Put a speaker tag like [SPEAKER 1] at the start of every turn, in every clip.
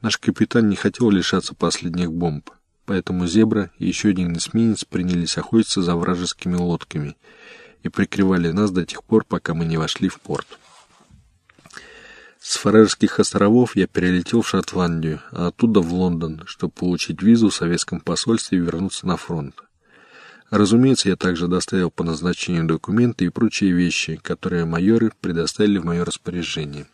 [SPEAKER 1] Наш капитан не хотел лишаться последних бомб, поэтому «Зебра» и еще один эсминец принялись охотиться за вражескими лодками и прикрывали нас до тех пор, пока мы не вошли в порт. С Фарерских островов я перелетел в Шотландию, а оттуда в Лондон, чтобы получить визу в советском посольстве и вернуться на фронт. Разумеется, я также доставил по назначению документы и прочие вещи, которые майоры предоставили в мое распоряжение.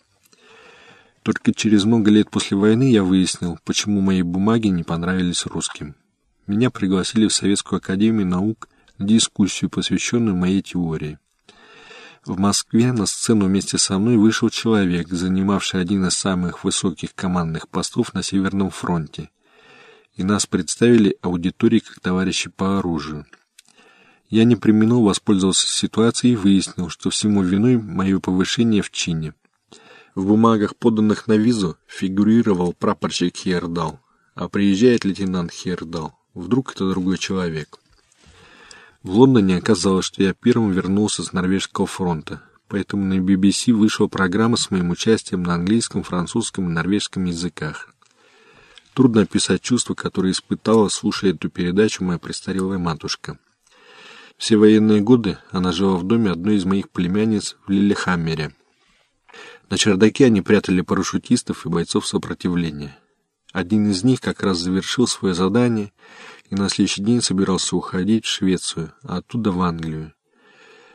[SPEAKER 1] Только через много лет после войны я выяснил, почему мои бумаги не понравились русским. Меня пригласили в Советскую академию наук на дискуссию, посвященную моей теории. В Москве на сцену вместе со мной вышел человек, занимавший один из самых высоких командных постов на Северном фронте, и нас представили аудитории как товарищи по оружию. Я не применил воспользоваться ситуацией и выяснил, что всему виной мое повышение в чине. В бумагах, поданных на визу, фигурировал прапорщик Хердал, а приезжает лейтенант Хердал. Вдруг это другой человек. В Лондоне оказалось, что я первым вернулся с Норвежского фронта, поэтому на BBC вышла программа с моим участием на английском, французском и норвежском языках. Трудно описать чувства, которые испытала, слушая эту передачу моя престарелая матушка. Все военные годы она жила в доме одной из моих племянниц в Лилихаммере. На чердаке они прятали парашютистов и бойцов сопротивления. Один из них как раз завершил свое задание и на следующий день собирался уходить в Швецию, а оттуда в Англию.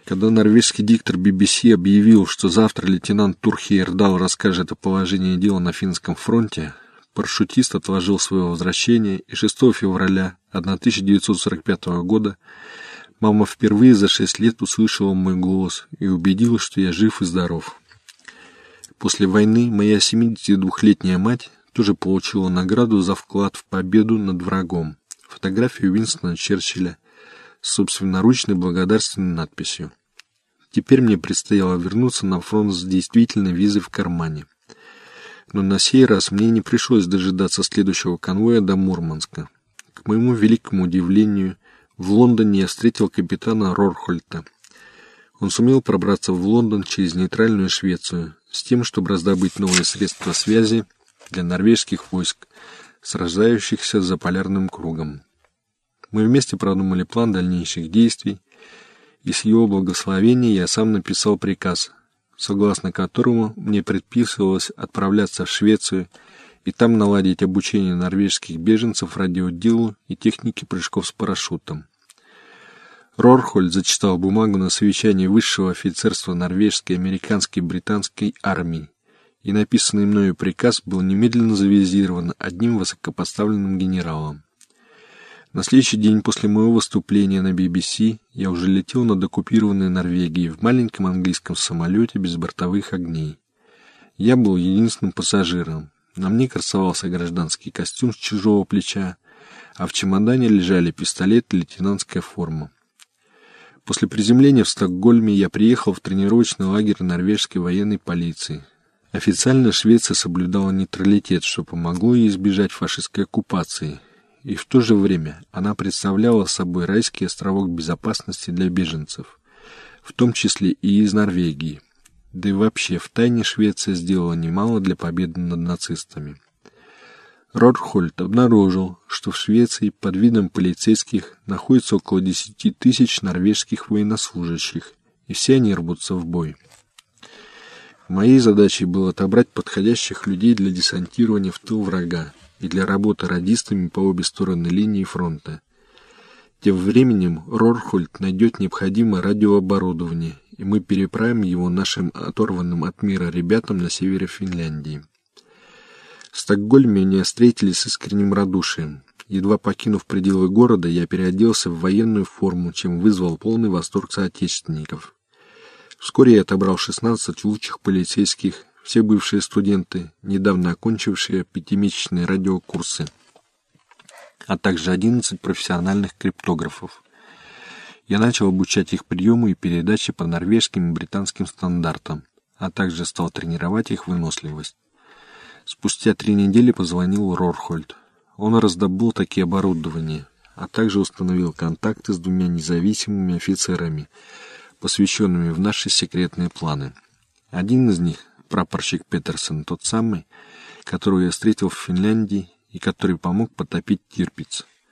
[SPEAKER 1] Когда норвежский диктор BBC объявил, что завтра лейтенант Турхиердал расскажет о положении дела на финском фронте, парашютист отложил свое возвращение, и 6 февраля 1945 года мама впервые за шесть лет услышала мой голос и убедилась, что я жив и здоров. После войны моя 72-летняя мать тоже получила награду за вклад в победу над врагом фотографию Уинстона Черчилля с собственноручной благодарственной надписью. Теперь мне предстояло вернуться на фронт с действительной визой в кармане. Но на сей раз мне не пришлось дожидаться следующего конвоя до Мурманска. К моему великому удивлению, в Лондоне я встретил капитана Рорхольта. Он сумел пробраться в Лондон через нейтральную Швецию с тем, чтобы раздобыть новые средства связи для норвежских войск, сражающихся за полярным кругом. Мы вместе продумали план дальнейших действий, и с его благословения я сам написал приказ, согласно которому мне предписывалось отправляться в Швецию и там наладить обучение норвежских беженцев радиоделу и технике прыжков с парашютом. Рорхольд зачитал бумагу на совещании высшего офицерства норвежской, американской и британской армии, и написанный мною приказ был немедленно завизирован одним высокопоставленным генералом. На следующий день после моего выступления на BBC я уже летел над оккупированной Норвегией в маленьком английском самолете без бортовых огней. Я был единственным пассажиром. На мне красовался гражданский костюм с чужого плеча, а в чемодане лежали пистолет и лейтенантская форма. После приземления в Стокгольме я приехал в тренировочный лагерь норвежской военной полиции. Официально Швеция соблюдала нейтралитет, что помогло ей избежать фашистской оккупации, и в то же время она представляла собой райский островок безопасности для беженцев, в том числе и из Норвегии. Да и вообще, в тайне Швеция сделала немало для победы над нацистами. Рорхольд обнаружил, что в Швеции под видом полицейских находится около 10 тысяч норвежских военнослужащих, и все они рвутся в бой. Моей задачей было отобрать подходящих людей для десантирования в тыл врага и для работы радистами по обе стороны линии фронта. Тем временем Рорхольд найдет необходимое радиооборудование, и мы переправим его нашим оторванным от мира ребятам на севере Финляндии. В Стокгольме меня встретили с искренним радушием. Едва покинув пределы города, я переоделся в военную форму, чем вызвал полный восторг соотечественников. Вскоре я отобрал 16 лучших полицейских, все бывшие студенты, недавно окончившие пятимесячные радиокурсы, а также 11 профессиональных криптографов. Я начал обучать их приему и передаче по норвежским и британским стандартам, а также стал тренировать их выносливость. Спустя три недели позвонил Рорхольд. Он раздобыл такие оборудования, а также установил контакты с двумя независимыми офицерами – посвященными в наши секретные планы. Один из них, прапорщик Петерсон, тот самый, которого я встретил в Финляндии и который помог потопить Тирпиц.